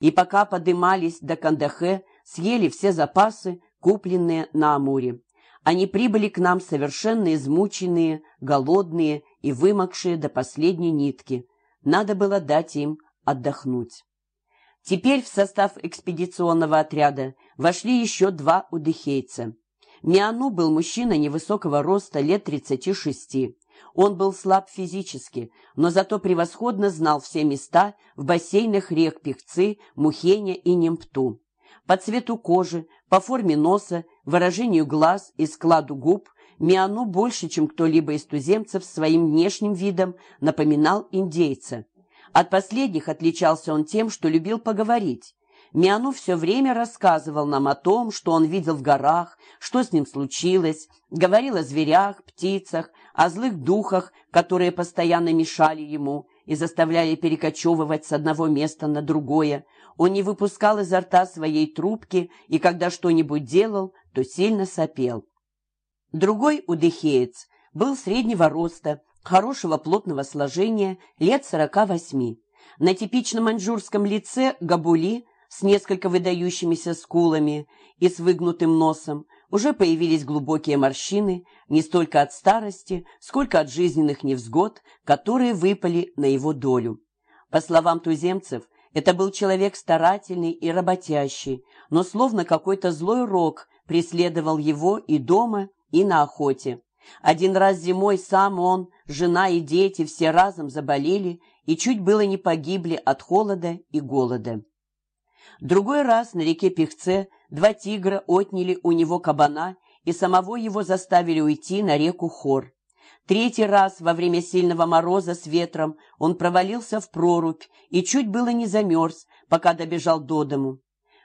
и пока подымались до Кандахе, съели все запасы, купленные на Амуре. Они прибыли к нам совершенно измученные, голодные и вымокшие до последней нитки. Надо было дать им отдохнуть. Теперь в состав экспедиционного отряда вошли еще два удыхейца. Миану был мужчина невысокого роста, лет 36. Он был слаб физически, но зато превосходно знал все места в бассейнах рек Пехцы, Мухеня и Немпту. По цвету кожи, по форме носа, выражению глаз и складу губ Миану больше, чем кто-либо из туземцев, своим внешним видом напоминал индейца. От последних отличался он тем, что любил поговорить. Миану все время рассказывал нам о том, что он видел в горах, что с ним случилось, говорил о зверях, птицах, о злых духах, которые постоянно мешали ему и заставляли перекочевывать с одного места на другое. Он не выпускал изо рта своей трубки и, когда что-нибудь делал, то сильно сопел. Другой удыхеец был среднего роста, хорошего плотного сложения, лет сорока восьми. На типичном маньчжурском лице габули с несколько выдающимися скулами и с выгнутым носом уже появились глубокие морщины не столько от старости, сколько от жизненных невзгод, которые выпали на его долю. По словам туземцев, это был человек старательный и работящий, но словно какой-то злой рок преследовал его и дома, и на охоте. Один раз зимой сам он, жена и дети все разом заболели и чуть было не погибли от холода и голода. Другой раз на реке Пехце два тигра отняли у него кабана и самого его заставили уйти на реку Хор. Третий раз во время сильного мороза с ветром он провалился в прорубь и чуть было не замерз, пока добежал до дому.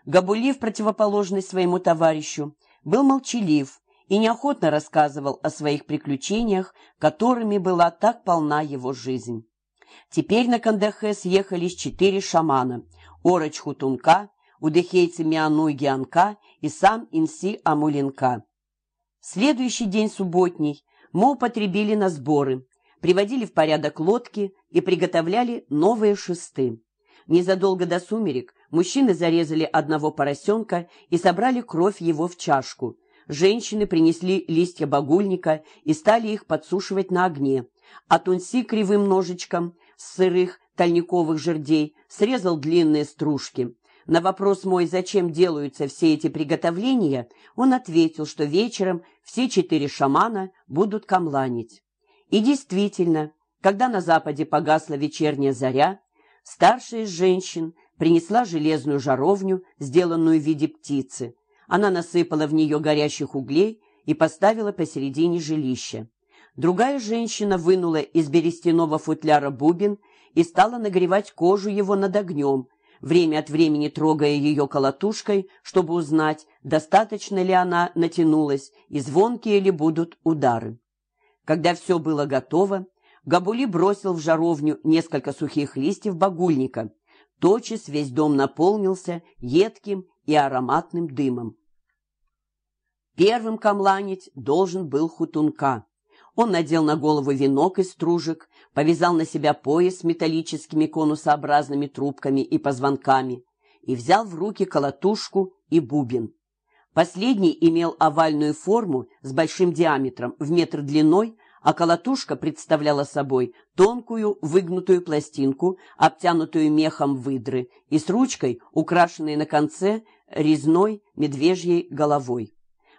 Габули, в противоположность своему товарищу, был молчалив, и неохотно рассказывал о своих приключениях, которыми была так полна его жизнь. Теперь на Кандахе съехались четыре шамана – Ороч Хутунка, удыхейцы Миану Гианка и сам Инси Амулинка. Следующий день субботний мы употребили на сборы, приводили в порядок лодки и приготовляли новые шесты. Незадолго до сумерек мужчины зарезали одного поросенка и собрали кровь его в чашку – женщины принесли листья багульника и стали их подсушивать на огне, а Тунси кривым ножичком с сырых тальниковых жердей срезал длинные стружки. На вопрос мой, зачем делаются все эти приготовления, он ответил, что вечером все четыре шамана будут камланить. И действительно, когда на западе погасла вечерняя заря, старшая из женщин принесла железную жаровню, сделанную в виде птицы, она насыпала в нее горящих углей и поставила посередине жилища. Другая женщина вынула из берестяного футляра бубен и стала нагревать кожу его над огнем, время от времени трогая ее колотушкой, чтобы узнать, достаточно ли она натянулась и звонкие ли будут удары. Когда все было готово, Габули бросил в жаровню несколько сухих листьев багульника. Тотчас весь дом наполнился едким и ароматным дымом. Первым камланить должен был хутунка. Он надел на голову венок из стружек, повязал на себя пояс с металлическими конусообразными трубками и позвонками и взял в руки колотушку и бубен. Последний имел овальную форму с большим диаметром в метр длиной, а колотушка представляла собой тонкую выгнутую пластинку, обтянутую мехом выдры и с ручкой, украшенной на конце резной медвежьей головой.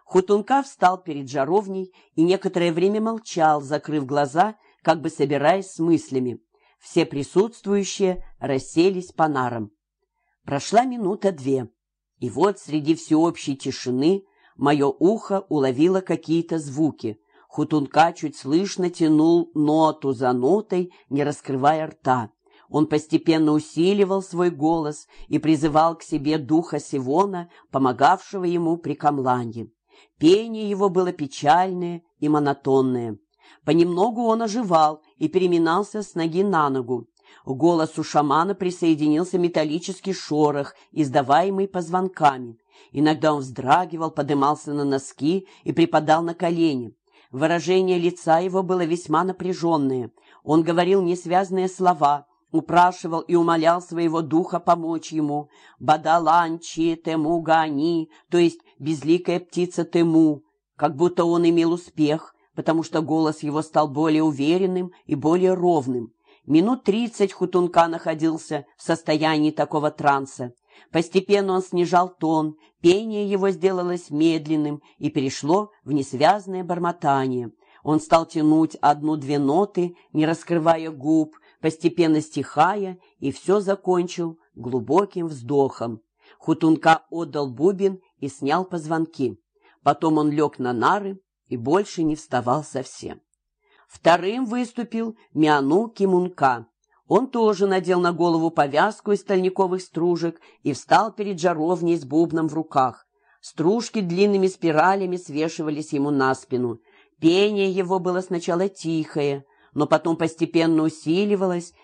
Хутунка встал перед жаровней и некоторое время молчал, закрыв глаза, как бы собираясь с мыслями. Все присутствующие расселись по нарам. Прошла минута две, и вот среди всеобщей тишины мое ухо уловило какие-то звуки. Хутунка чуть слышно тянул ноту за нотой, не раскрывая рта. Он постепенно усиливал свой голос и призывал к себе духа Сивона, помогавшего ему при камланье. Пение его было печальное и монотонное. Понемногу он оживал и переминался с ноги на ногу. К голосу шамана присоединился металлический шорох, издаваемый позвонками. Иногда он вздрагивал, подымался на носки и припадал на колени. Выражение лица его было весьма напряженное. Он говорил несвязные слова, упрашивал и умолял своего духа помочь ему. «Бадаланчи тему гани», то есть «безликая птица тему», как будто он имел успех, потому что голос его стал более уверенным и более ровным. Минут тридцать Хутунка находился в состоянии такого транса. Постепенно он снижал тон, пение его сделалось медленным и перешло в несвязное бормотание. Он стал тянуть одну-две ноты, не раскрывая губ, постепенно стихая, и все закончил глубоким вздохом. Хутунка отдал бубен и снял позвонки. Потом он лег на нары и больше не вставал совсем. Вторым выступил Миану Кимунка. Он тоже надел на голову повязку из стальниковых стружек и встал перед жаровней с бубном в руках. Стружки длинными спиралями свешивались ему на спину. Пение его было сначала тихое, но потом постепенно усиливалось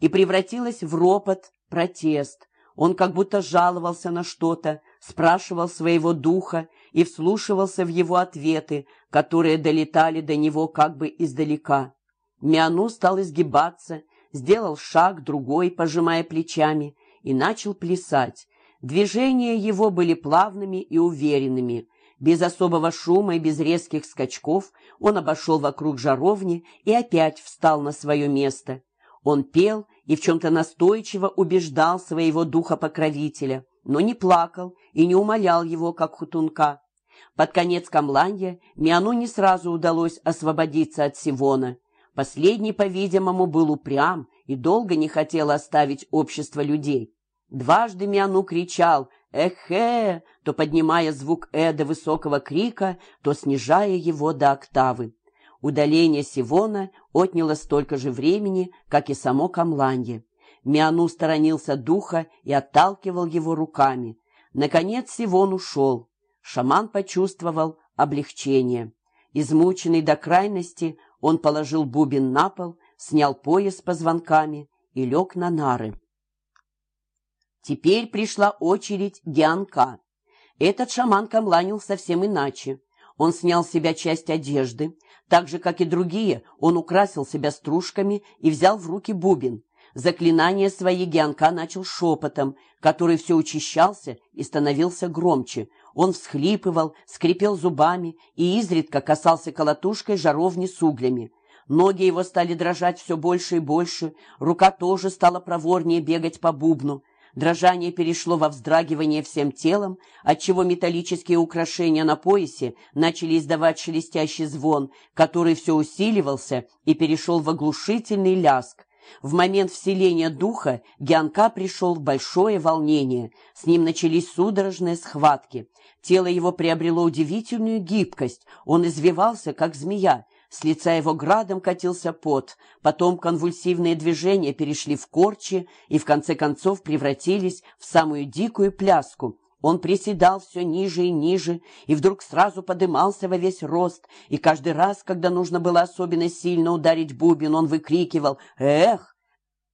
и превратилось в ропот, протест. Он как будто жаловался на что-то, спрашивал своего духа и вслушивался в его ответы, которые долетали до него как бы издалека. Миану стал изгибаться, сделал шаг, другой, пожимая плечами, и начал плясать. Движения его были плавными и уверенными. Без особого шума и без резких скачков он обошел вокруг жаровни и опять встал на свое место. Он пел и в чем-то настойчиво убеждал своего духа-покровителя, но не плакал и не умолял его, как хутунка. Под конец камланья Миану не сразу удалось освободиться от Сивона. Последний, по-видимому, был упрям и долго не хотел оставить общество людей. Дважды Миану кричал «Эхе!», то поднимая звук «э» до высокого крика, то снижая его до октавы. Удаление Сивона отняло столько же времени, как и само камланье. Миану сторонился духа и отталкивал его руками. Наконец Сивон ушел. Шаман почувствовал облегчение. Измученный до крайности, он положил бубен на пол, снял пояс с позвонками и лег на нары. Теперь пришла очередь Гианка. Этот шаман камланил совсем иначе. Он снял с себя часть одежды. Так же, как и другие, он украсил себя стружками и взял в руки бубен. Заклинание свои Гианка начал шепотом, который все учащался и становился громче. Он всхлипывал, скрипел зубами и изредка касался колотушкой жаровни с углями. Ноги его стали дрожать все больше и больше, рука тоже стала проворнее бегать по бубну. Дрожание перешло во вздрагивание всем телом, отчего металлические украшения на поясе начали издавать шелестящий звон, который все усиливался и перешел в оглушительный ляск. В момент вселения духа Гианка пришел в большое волнение. С ним начались судорожные схватки. Тело его приобрело удивительную гибкость. Он извивался, как змея. С лица его градом катился пот. Потом конвульсивные движения перешли в корчи и в конце концов превратились в самую дикую пляску. Он приседал все ниже и ниже, и вдруг сразу подымался во весь рост, и каждый раз, когда нужно было особенно сильно ударить бубен, он выкрикивал «Эх!».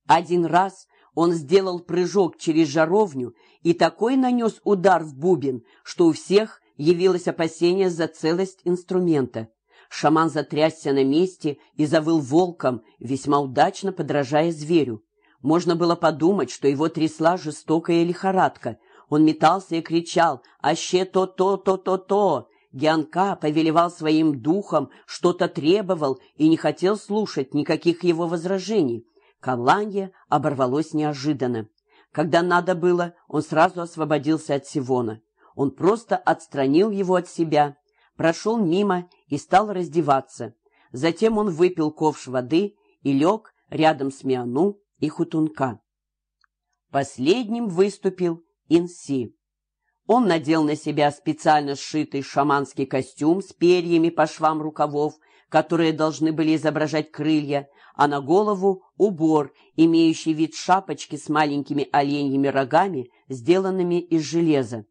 Один раз он сделал прыжок через жаровню и такой нанес удар в бубен, что у всех явилось опасение за целость инструмента. Шаман затрясся на месте и завыл волком, весьма удачно подражая зверю. Можно было подумать, что его трясла жестокая лихорадка — он метался и кричал «Аще то-то-то-то-то!» Гианка повелевал своим духом, что-то требовал и не хотел слушать никаких его возражений. Каланье оборвалось неожиданно. Когда надо было, он сразу освободился от Сивона. Он просто отстранил его от себя, прошел мимо и стал раздеваться. Затем он выпил ковш воды и лег рядом с Миану и Хутунка. Последним выступил Инси. Он надел на себя специально сшитый шаманский костюм с перьями по швам рукавов, которые должны были изображать крылья, а на голову убор, имеющий вид шапочки с маленькими оленьими рогами, сделанными из железа.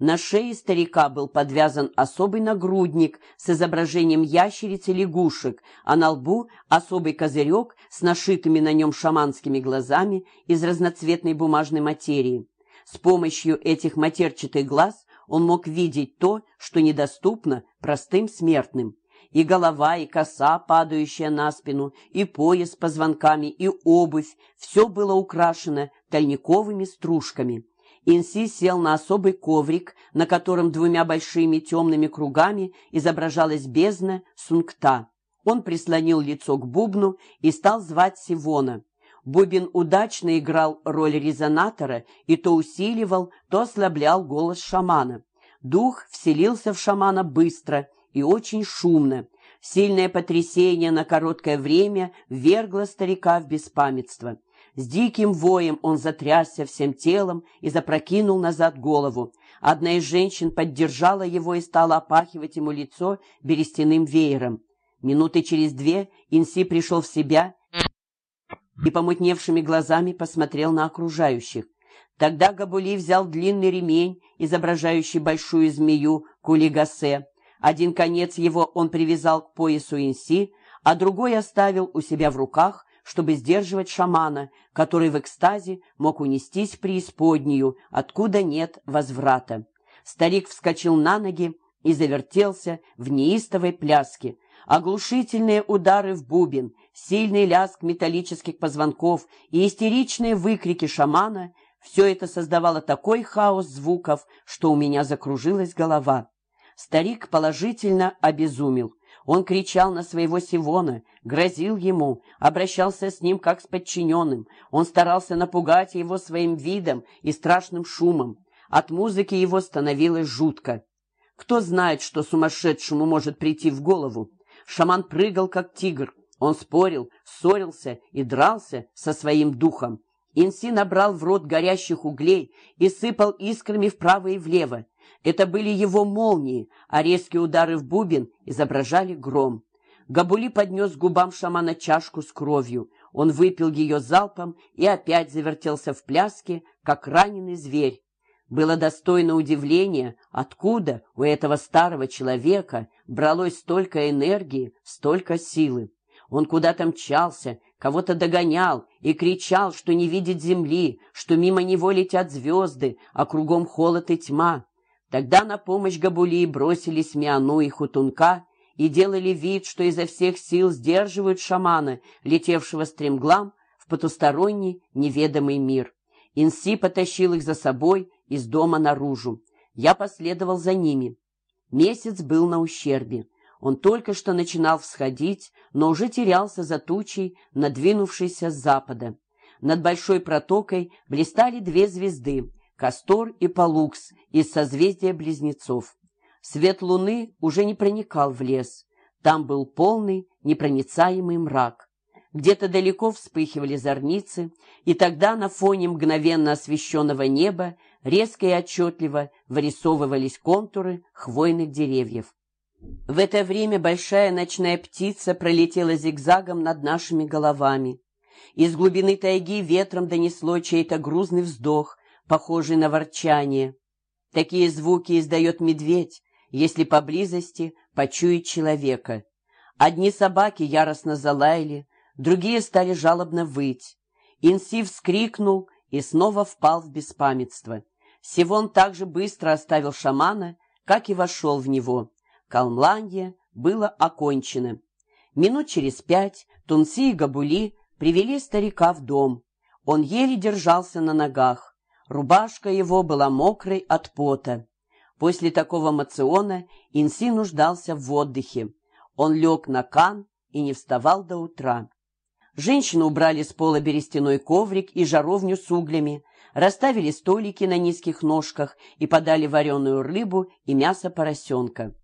На шее старика был подвязан особый нагрудник с изображением ящериц и лягушек, а на лбу особый козырек с нашитыми на нем шаманскими глазами из разноцветной бумажной материи. С помощью этих матерчатых глаз он мог видеть то, что недоступно простым смертным. и голова, и коса, падающая на спину, и пояс с позвонками, и обувь — все было украшено тальниковыми стружками. Инси сел на особый коврик, на котором двумя большими темными кругами изображалась бездна Сунгта. Он прислонил лицо к бубну и стал звать Сивона. Бубен удачно играл роль резонатора и то усиливал, то ослаблял голос шамана. Дух вселился в шамана быстро и очень шумно. Сильное потрясение на короткое время ввергло старика в беспамятство. С диким воем он затрясся всем телом и запрокинул назад голову. Одна из женщин поддержала его и стала опахивать ему лицо берестяным веером. Минуты через две Инси пришел в себя и помутневшими глазами посмотрел на окружающих. Тогда Габули взял длинный ремень, изображающий большую змею Кулигасе. Один конец его он привязал к поясу Инси, а другой оставил у себя в руках, чтобы сдерживать шамана, который в экстазе мог унестись в преисподнюю, откуда нет возврата. Старик вскочил на ноги и завертелся в неистовой пляске. Оглушительные удары в бубен, сильный лязг металлических позвонков и истеричные выкрики шамана — все это создавало такой хаос звуков, что у меня закружилась голова. Старик положительно обезумел. Он кричал на своего Сивона, грозил ему, обращался с ним как с подчиненным. Он старался напугать его своим видом и страшным шумом. От музыки его становилось жутко. Кто знает, что сумасшедшему может прийти в голову? Шаман прыгал, как тигр. Он спорил, ссорился и дрался со своим духом. Инси набрал в рот горящих углей и сыпал искрами вправо и влево. Это были его молнии, а резкие удары в бубен изображали гром. Габули поднес к губам шамана чашку с кровью. Он выпил ее залпом и опять завертелся в пляске, как раненый зверь. Было достойно удивления, откуда у этого старого человека бралось столько энергии, столько силы. Он куда-то мчался, кого-то догонял и кричал, что не видит земли, что мимо него летят звезды, а кругом холод и тьма. Тогда на помощь Габули бросились Миану и Хутунка и делали вид, что изо всех сил сдерживают шамана, летевшего стремглам в потусторонний неведомый мир. Инси потащил их за собой из дома наружу. Я последовал за ними. Месяц был на ущербе. Он только что начинал всходить, но уже терялся за тучей, надвинувшейся с запада. Над большой протокой блистали две звезды Кастор и Палукс из созвездия Близнецов. Свет луны уже не проникал в лес. Там был полный, непроницаемый мрак. Где-то далеко вспыхивали зорницы, и тогда на фоне мгновенно освещенного неба резко и отчетливо вырисовывались контуры хвойных деревьев. В это время большая ночная птица пролетела зигзагом над нашими головами. Из глубины тайги ветром донесло чей-то грузный вздох, похожий на ворчание. Такие звуки издает медведь, если поблизости почует человека. Одни собаки яростно залаяли, другие стали жалобно выть. Инси вскрикнул и снова впал в беспамятство. Сивон также быстро оставил шамана, как и вошел в него. Калмландия было окончено. Минут через пять Тунси и Габули привели старика в дом. Он еле держался на ногах. Рубашка его была мокрой от пота. После такого мациона Инси нуждался в отдыхе. Он лег на кан и не вставал до утра. Женщины убрали с пола берестяной коврик и жаровню с углями, расставили столики на низких ножках и подали вареную рыбу и мясо поросенка.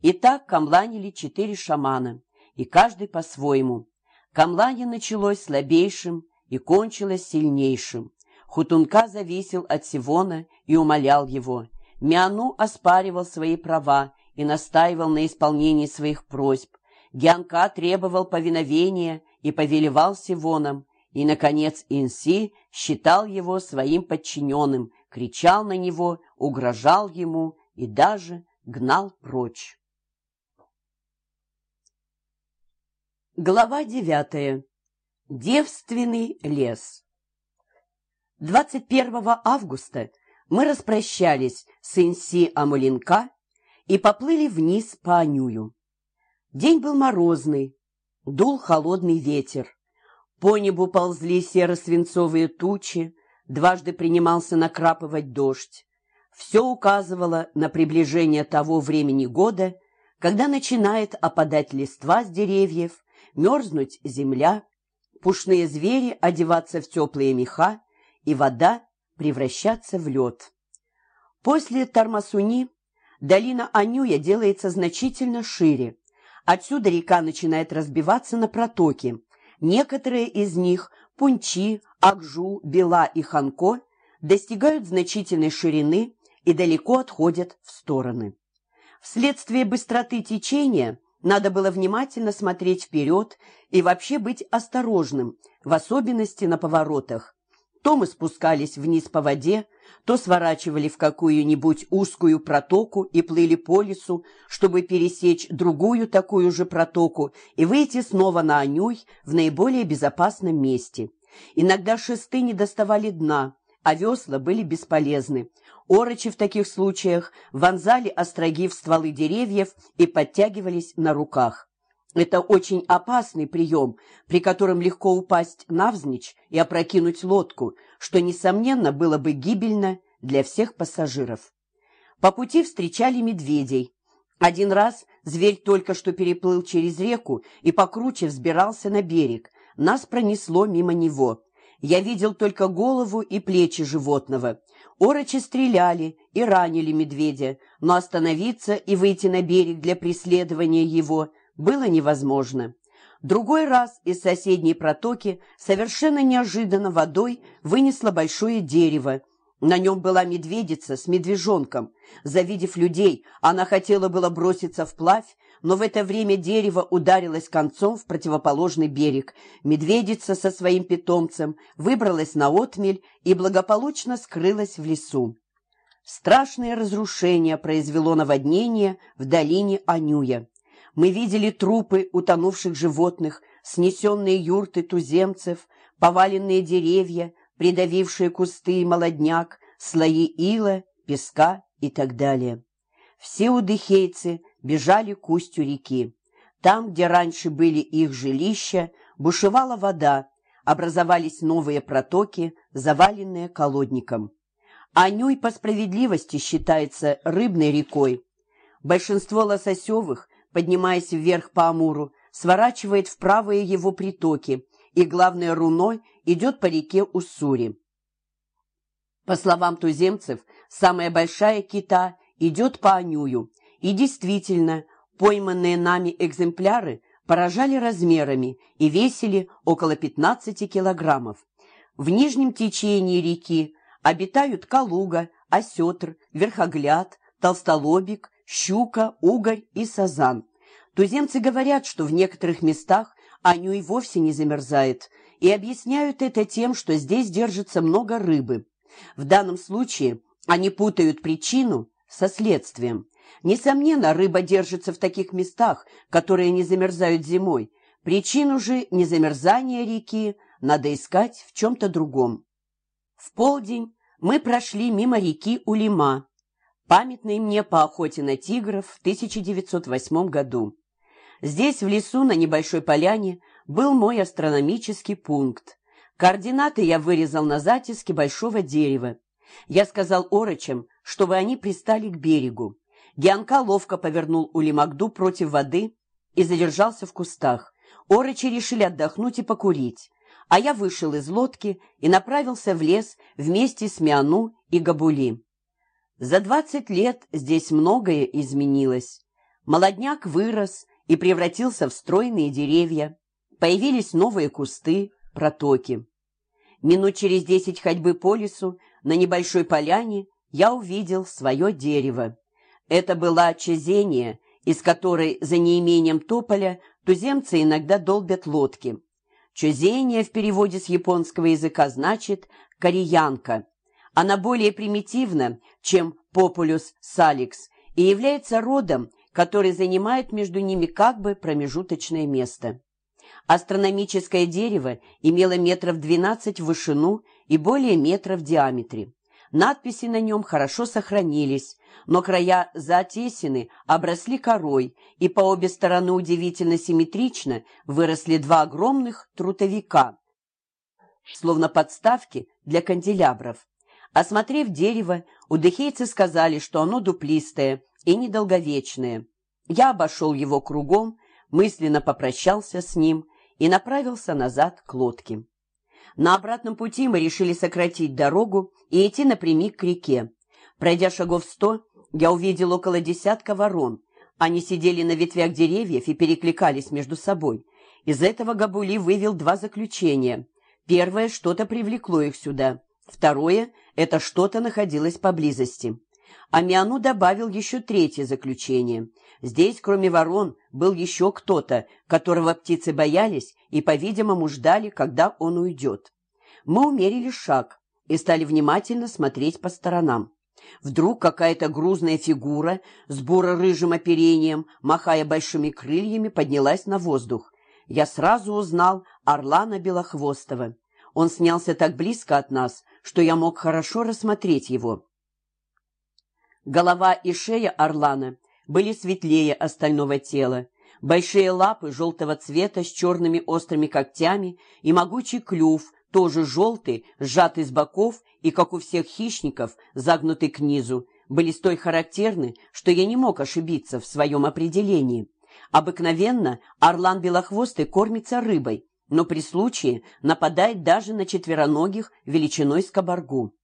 И так камланили четыре шамана, и каждый по-своему. Камланье началось слабейшим и кончилось сильнейшим. Хутунка зависел от Сивона и умолял его. Миану оспаривал свои права и настаивал на исполнении своих просьб. Гианка требовал повиновения и повелевал Сивоном. И, наконец, Инси считал его своим подчиненным, кричал на него, угрожал ему и даже гнал прочь. Глава девятая. Девственный лес. 21 августа мы распрощались с Инси Амулинка и поплыли вниз по Анюю. День был морозный, дул холодный ветер. По небу ползли серо-свинцовые тучи, дважды принимался накрапывать дождь. Все указывало на приближение того времени года, когда начинает опадать листва с деревьев, мерзнуть земля, пушные звери одеваться в теплые меха, и вода превращаться в лед. После Тармасуни долина Анюя делается значительно шире. Отсюда река начинает разбиваться на протоки. Некоторые из них – Пунчи, Акжу, Бела и Ханко – достигают значительной ширины и далеко отходят в стороны. Вследствие быстроты течения надо было внимательно смотреть вперед и вообще быть осторожным, в особенности на поворотах. То мы спускались вниз по воде, то сворачивали в какую-нибудь узкую протоку и плыли по лесу, чтобы пересечь другую такую же протоку и выйти снова на Анюй в наиболее безопасном месте. Иногда шесты не доставали дна, а весла были бесполезны. Орочи в таких случаях вонзали остроги в стволы деревьев и подтягивались на руках. Это очень опасный прием, при котором легко упасть навзничь и опрокинуть лодку, что, несомненно, было бы гибельно для всех пассажиров. По пути встречали медведей. Один раз зверь только что переплыл через реку и покруче взбирался на берег. Нас пронесло мимо него. Я видел только голову и плечи животного. Орочи стреляли и ранили медведя, но остановиться и выйти на берег для преследования его – было невозможно. Другой раз из соседней протоки совершенно неожиданно водой вынесло большое дерево. На нем была медведица с медвежонком. Завидев людей, она хотела было броситься вплавь, но в это время дерево ударилось концом в противоположный берег. Медведица со своим питомцем выбралась на отмель и благополучно скрылась в лесу. Страшное разрушение произвело наводнение в долине Анюя. Мы видели трупы утонувших животных, снесенные юрты туземцев, поваленные деревья, придавившие кусты и молодняк, слои ила, песка и так далее. Все удыхейцы бежали к устью реки. Там, где раньше были их жилища, бушевала вода, образовались новые протоки, заваленные колодником. Анюй по справедливости считается рыбной рекой. Большинство лососевых поднимаясь вверх по Амуру, сворачивает в правые его притоки и, главное, руной идет по реке Уссури. По словам туземцев, самая большая кита идет по Анюю, и действительно, пойманные нами экземпляры поражали размерами и весили около 15 килограммов. В нижнем течении реки обитают калуга, осетр, верхогляд, толстолобик, щука, угорь и сазан. Туземцы говорят, что в некоторых местах Аню и вовсе не замерзает, и объясняют это тем, что здесь держится много рыбы. В данном случае они путают причину со следствием. Несомненно, рыба держится в таких местах, которые не замерзают зимой. Причину же незамерзания реки надо искать в чем-то другом. В полдень мы прошли мимо реки Улима, памятной мне по охоте на тигров в 1908 году. Здесь, в лесу, на небольшой поляне, был мой астрономический пункт. Координаты я вырезал на затиске большого дерева. Я сказал орочам, чтобы они пристали к берегу. Гианка ловко повернул Улимагду против воды и задержался в кустах. Орочи решили отдохнуть и покурить, а я вышел из лодки и направился в лес вместе с Миану и Габули. За двадцать лет здесь многое изменилось. Молодняк вырос и превратился в стройные деревья. Появились новые кусты, протоки. Минут через десять ходьбы по лесу на небольшой поляне я увидел свое дерево. Это была чезения, из которой за неимением тополя туземцы иногда долбят лодки. Чезения в переводе с японского языка значит «кореянка», она более примитивна, чем Populus salix, и является родом, который занимает между ними как бы промежуточное место. Астрономическое дерево имело метров 12 в вышину и более метра в диаметре. Надписи на нем хорошо сохранились, но края заотесины обросли корой, и по обе стороны удивительно симметрично выросли два огромных трутовика, словно подставки для канделябров. Осмотрев дерево, удыхейцы сказали, что оно дуплистое и недолговечное. Я обошел его кругом, мысленно попрощался с ним и направился назад к лодке. На обратном пути мы решили сократить дорогу и идти напрямик к реке. Пройдя шагов сто, я увидел около десятка ворон. Они сидели на ветвях деревьев и перекликались между собой. Из этого Габули вывел два заключения. Первое, что-то привлекло их сюда. Второе, это что-то находилось поблизости. Амиану добавил еще третье заключение. Здесь, кроме ворон, был еще кто-то, которого птицы боялись и, по-видимому, ждали, когда он уйдет. Мы умерили шаг и стали внимательно смотреть по сторонам. Вдруг какая-то грузная фигура с буро-рыжим оперением, махая большими крыльями, поднялась на воздух. Я сразу узнал Орлана Белохвостова. Он снялся так близко от нас, что я мог хорошо рассмотреть его. Голова и шея Орлана были светлее остального тела. Большие лапы желтого цвета с черными острыми когтями и могучий клюв, тоже желтый, сжатый с боков и, как у всех хищников, загнутый к низу, были столь характерны, что я не мог ошибиться в своем определении. Обыкновенно орлан белохвостый кормится рыбой, но при случае нападает даже на четвероногих величиной с кабаргу.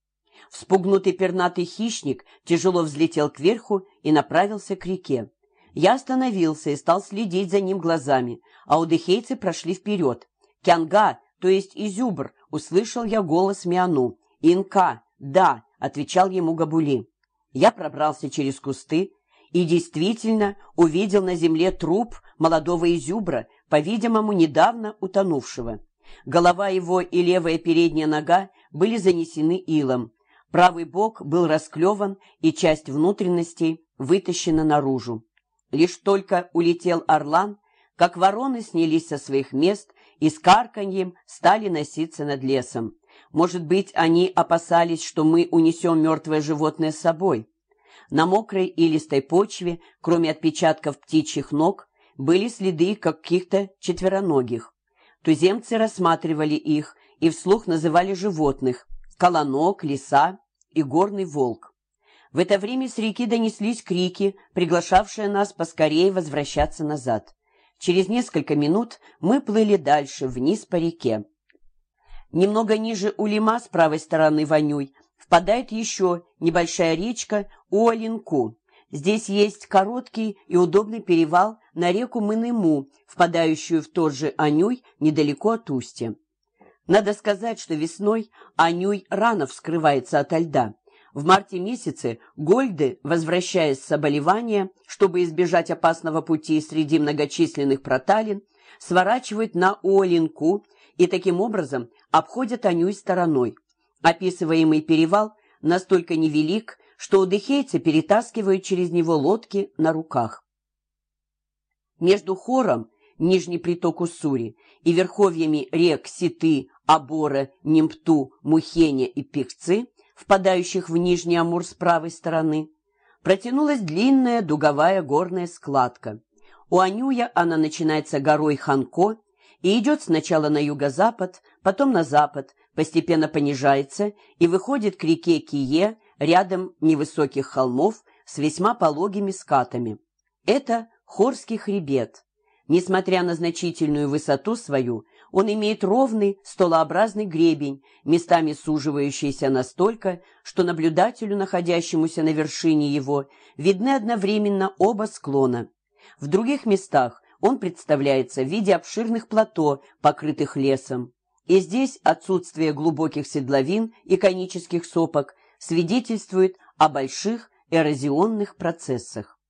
Вспугнутый пернатый хищник тяжело взлетел кверху и направился к реке. Я остановился и стал следить за ним глазами, а удыхейцы прошли вперед. «Кянга, то есть изюбр», — услышал я голос Миану. «Инка, да», — отвечал ему Габули. Я пробрался через кусты и действительно увидел на земле труп молодого изюбра, по-видимому, недавно утонувшего. Голова его и левая передняя нога были занесены илом. Правый бок был расклеван, и часть внутренностей вытащена наружу. Лишь только улетел орлан, как вороны снялись со своих мест и с карканьем стали носиться над лесом. Может быть, они опасались, что мы унесем мертвое животное с собой. На мокрой и листой почве, кроме отпечатков птичьих ног, были следы каких-то четвероногих. Туземцы рассматривали их и вслух называли животных – колонок, лиса и горный волк. В это время с реки донеслись крики, приглашавшие нас поскорее возвращаться назад. Через несколько минут мы плыли дальше, вниз по реке. Немного ниже Улима, с правой стороны Ванюй, впадает еще небольшая речка Уолинку. Здесь есть короткий и удобный перевал на реку Мыныму, впадающую в тот же Анюй недалеко от устья. Надо сказать, что весной Анюй рано вскрывается ото льда. В марте месяце гольды, возвращаясь с оболевания, чтобы избежать опасного пути среди многочисленных проталин, сворачивают на Уолинку и таким образом обходят Анюй стороной. Описываемый перевал настолько невелик, что удыхейцы перетаскивают через него лодки на руках. Между хором, нижний приток Уссури, и верховьями рек Ситы, Абора, Нимпту, Мухеня и Певцы, впадающих в Нижний Амур с правой стороны, протянулась длинная дуговая горная складка. У Анюя она начинается горой Ханко и идет сначала на юго-запад, потом на запад, постепенно понижается и выходит к реке Кие рядом невысоких холмов с весьма пологими скатами. Это Хорский хребет. Несмотря на значительную высоту свою, он имеет ровный столообразный гребень, местами суживающийся настолько, что наблюдателю, находящемуся на вершине его, видны одновременно оба склона. В других местах он представляется в виде обширных плато, покрытых лесом. И здесь отсутствие глубоких седловин и конических сопок свидетельствует о больших эрозионных процессах.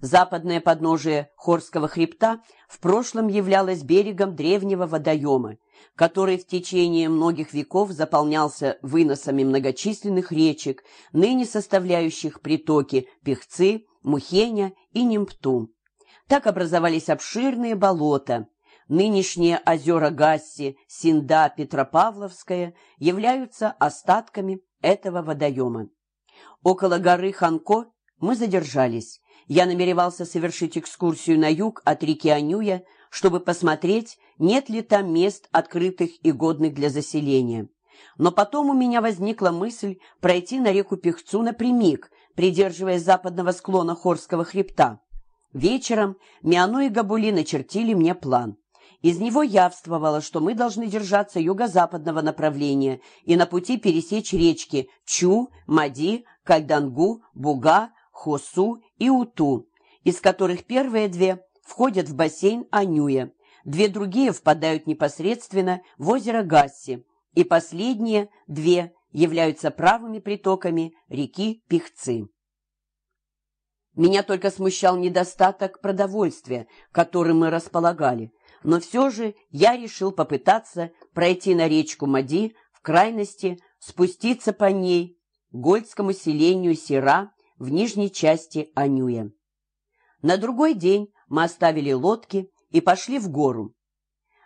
Западное подножие Хорского хребта в прошлом являлось берегом древнего водоема, который в течение многих веков заполнялся выносами многочисленных речек, ныне составляющих притоки Пехцы, Мухеня и Немпту. Так образовались обширные болота. Нынешние озера Гасси, Синда, Петропавловская являются остатками этого водоема. Около горы Ханко мы задержались. Я намеревался совершить экскурсию на юг от реки Анюя, чтобы посмотреть, нет ли там мест, открытых и годных для заселения. Но потом у меня возникла мысль пройти на реку Пехцу напрямик, придерживаясь западного склона Хорского хребта. Вечером Миану и Габули начертили мне план. Из него явствовало, что мы должны держаться юго-западного направления и на пути пересечь речки Чу, Мади, Кальдангу, Буга, Хосу и Уту, из которых первые две входят в бассейн Анюя, две другие впадают непосредственно в озеро Гасси, и последние две являются правыми притоками реки Пихцы. Меня только смущал недостаток продовольствия, которым мы располагали, но все же я решил попытаться пройти на речку Мади в крайности, спуститься по ней к гольдскому селению Сера в нижней части Анюя. На другой день мы оставили лодки и пошли в гору.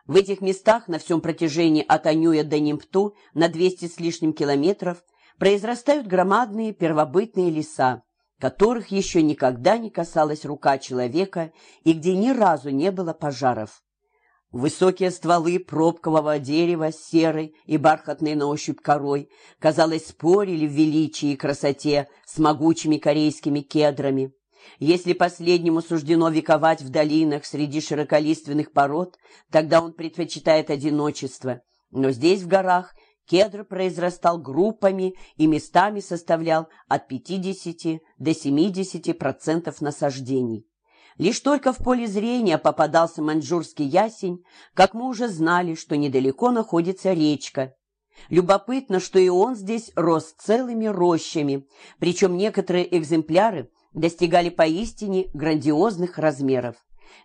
В этих местах на всем протяжении от Анюя до Нимпту на 200 с лишним километров произрастают громадные первобытные леса, которых еще никогда не касалась рука человека и где ни разу не было пожаров. Высокие стволы пробкового дерева с серой и бархатной на ощупь корой, казалось, спорили в величии и красоте с могучими корейскими кедрами. Если последнему суждено вековать в долинах среди широколиственных пород, тогда он предпочитает одиночество. Но здесь, в горах, кедр произрастал группами и местами составлял от 50 до 70% насаждений. Лишь только в поле зрения попадался маньчжурский ясень, как мы уже знали, что недалеко находится речка. Любопытно, что и он здесь рос целыми рощами, причем некоторые экземпляры достигали поистине грандиозных размеров.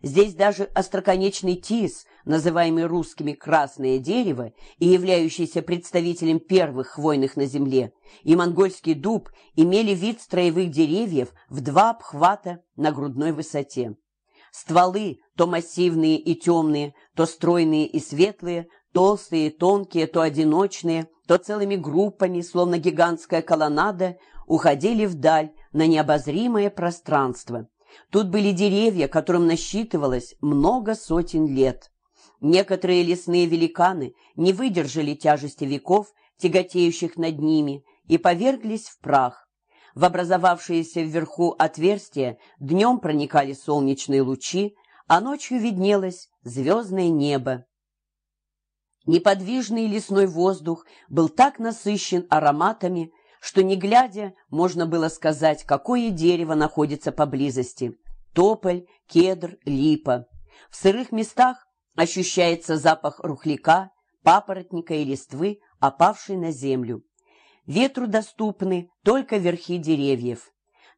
Здесь даже остроконечный тис, называемый русскими «красное дерево» и являющийся представителем первых хвойных на земле, и монгольский дуб имели вид строевых деревьев в два обхвата на грудной высоте. Стволы, то массивные и темные, то стройные и светлые, толстые и тонкие, то одиночные, то целыми группами, словно гигантская колоннада, уходили вдаль на необозримое пространство. Тут были деревья, которым насчитывалось много сотен лет. Некоторые лесные великаны не выдержали тяжести веков, тяготеющих над ними, и поверглись в прах. В образовавшиеся вверху отверстия днем проникали солнечные лучи, а ночью виднелось звездное небо. Неподвижный лесной воздух был так насыщен ароматами, что, не глядя, можно было сказать, какое дерево находится поблизости. Тополь, кедр, липа. В сырых местах ощущается запах рухляка, папоротника и листвы, опавшей на землю. Ветру доступны только верхи деревьев.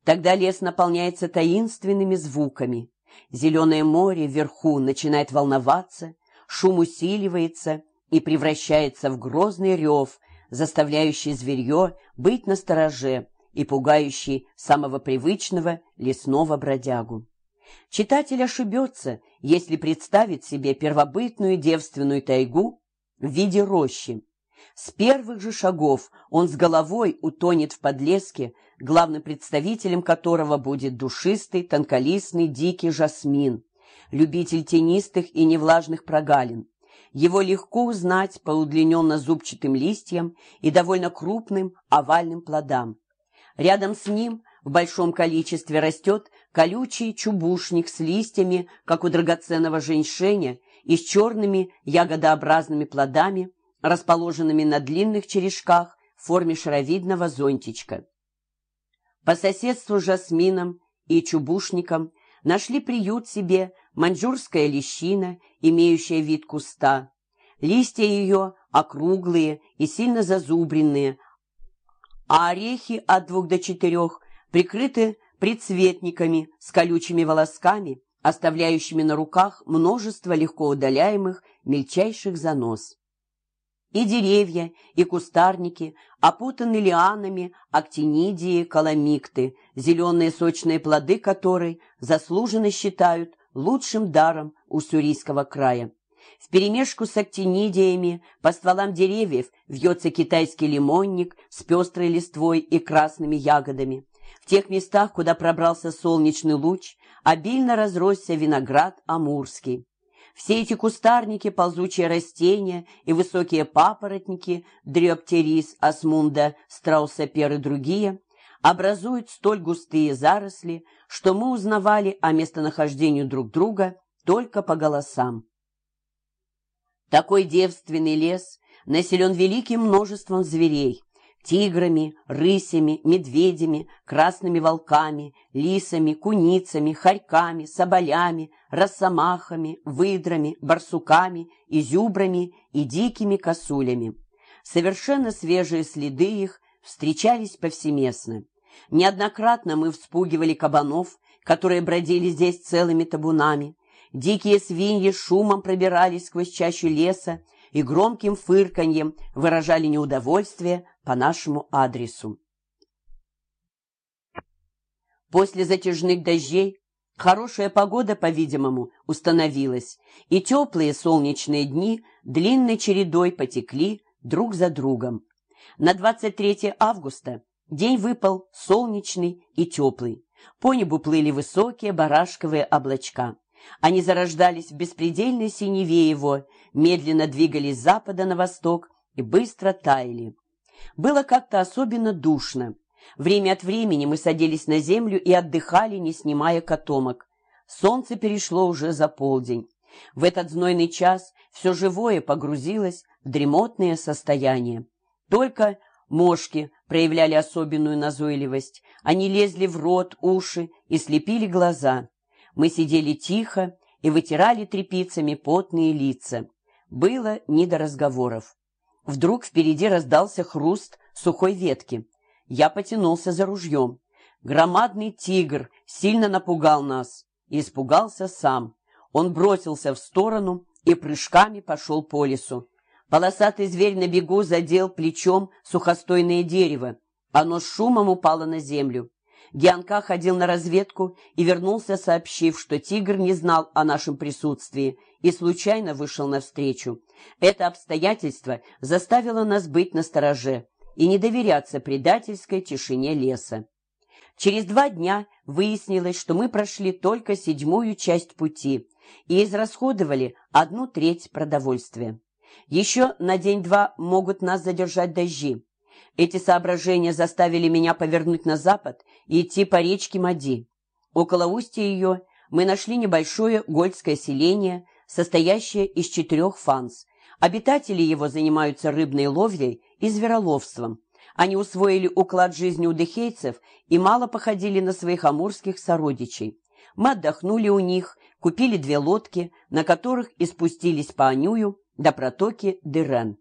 Тогда лес наполняется таинственными звуками. Зеленое море вверху начинает волноваться, шум усиливается и превращается в грозный рев, заставляющий зверье быть настороже и пугающий самого привычного лесного бродягу. Читатель ошибется, если представит себе первобытную девственную тайгу в виде рощи. С первых же шагов он с головой утонет в подлеске, главным представителем которого будет душистый, тонколистный, дикий жасмин, любитель тенистых и невлажных прогалин. Его легко узнать по удлиненно-зубчатым листьям и довольно крупным овальным плодам. Рядом с ним в большом количестве растет колючий чубушник с листьями, как у драгоценного женьшеня, и с черными ягодообразными плодами, расположенными на длинных черешках в форме шаровидного зонтичка. По соседству с жасмином и чубушником нашли приют себе маньчжурская лещина, имеющая вид куста. Листья ее округлые и сильно зазубренные, а орехи от двух до четырех прикрыты прицветниками с колючими волосками, оставляющими на руках множество легко удаляемых мельчайших занос. И деревья, и кустарники опутаны лианами актинидии каламикты, зеленые сочные плоды которой заслуженно считают лучшим даром уссурийского края. Вперемешку с актинидиями по стволам деревьев вьется китайский лимонник с пестрой листвой и красными ягодами. В тех местах, куда пробрался солнечный луч, обильно разросся виноград амурский. Все эти кустарники, ползучие растения и высокие папоротники, дриоптерис, осмунда, страусопер и другие, образуют столь густые заросли, что мы узнавали о местонахождении друг друга только по голосам. Такой девственный лес населен великим множеством зверей, тиграми, рысями, медведями, красными волками, лисами, куницами, хорьками, соболями, росомахами, выдрами, барсуками, изюбрами и дикими косулями. Совершенно свежие следы их встречались повсеместно. Неоднократно мы вспугивали кабанов, которые бродили здесь целыми табунами. Дикие свиньи шумом пробирались сквозь чащу леса и громким фырканьем выражали неудовольствие по нашему адресу. После затяжных дождей хорошая погода, по-видимому, установилась, и теплые солнечные дни длинной чередой потекли друг за другом. На 23 августа день выпал солнечный и теплый. По небу плыли высокие барашковые облачка. Они зарождались в беспредельной синеве его, медленно двигались с запада на восток и быстро таяли. Было как-то особенно душно. Время от времени мы садились на землю и отдыхали, не снимая котомок. Солнце перешло уже за полдень. В этот знойный час все живое погрузилось в дремотное состояние. Только мошки проявляли особенную назойливость. Они лезли в рот, уши и слепили глаза. Мы сидели тихо и вытирали тряпицами потные лица. Было не до разговоров. Вдруг впереди раздался хруст сухой ветки. Я потянулся за ружьем. Громадный тигр сильно напугал нас. И испугался сам. Он бросился в сторону и прыжками пошел по лесу. Полосатый зверь на бегу задел плечом сухостойное дерево. Оно с шумом упало на землю. Гианка ходил на разведку и вернулся, сообщив, что тигр не знал о нашем присутствии и случайно вышел навстречу. Это обстоятельство заставило нас быть настороже и не доверяться предательской тишине леса. Через два дня выяснилось, что мы прошли только седьмую часть пути и израсходовали одну треть продовольствия. Еще на день-два могут нас задержать дожди. Эти соображения заставили меня повернуть на запад идти по речке Мади. Около устья ее мы нашли небольшое гольдское селение, состоящее из четырех фанс. Обитатели его занимаются рыбной ловлей и звероловством. Они усвоили уклад жизни у дыхейцев и мало походили на своих амурских сородичей. Мы отдохнули у них, купили две лодки, на которых и спустились по Анюю до протоки Дырен.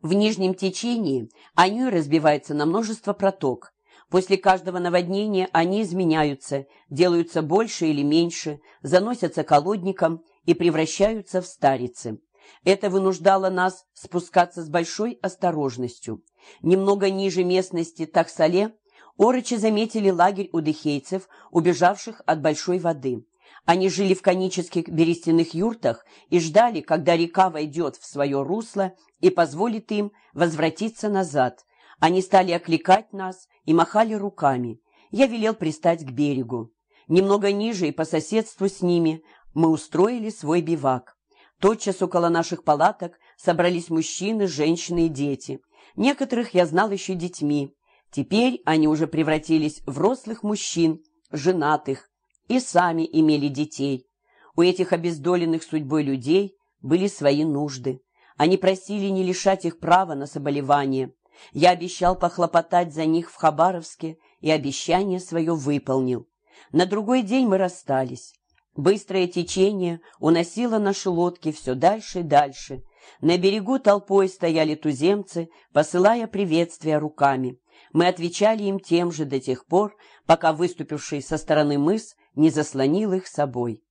В нижнем течении Анюй разбивается на множество проток. После каждого наводнения они изменяются, делаются больше или меньше, заносятся колодником и превращаются в старицы. Это вынуждало нас спускаться с большой осторожностью. Немного ниже местности Таксале орочи заметили лагерь удыхейцев, убежавших от большой воды. Они жили в конических берестяных юртах и ждали, когда река войдет в свое русло и позволит им возвратиться назад. Они стали окликать нас и махали руками. Я велел пристать к берегу. Немного ниже и по соседству с ними мы устроили свой бивак. Тотчас около наших палаток собрались мужчины, женщины и дети. Некоторых я знал еще детьми. Теперь они уже превратились в рослых мужчин, женатых, и сами имели детей. У этих обездоленных судьбой людей были свои нужды. Они просили не лишать их права на заболевание. Я обещал похлопотать за них в Хабаровске, и обещание свое выполнил. На другой день мы расстались. Быстрое течение уносило наши лодки все дальше и дальше. На берегу толпой стояли туземцы, посылая приветствия руками. Мы отвечали им тем же до тех пор, пока выступивший со стороны мыс не заслонил их собой.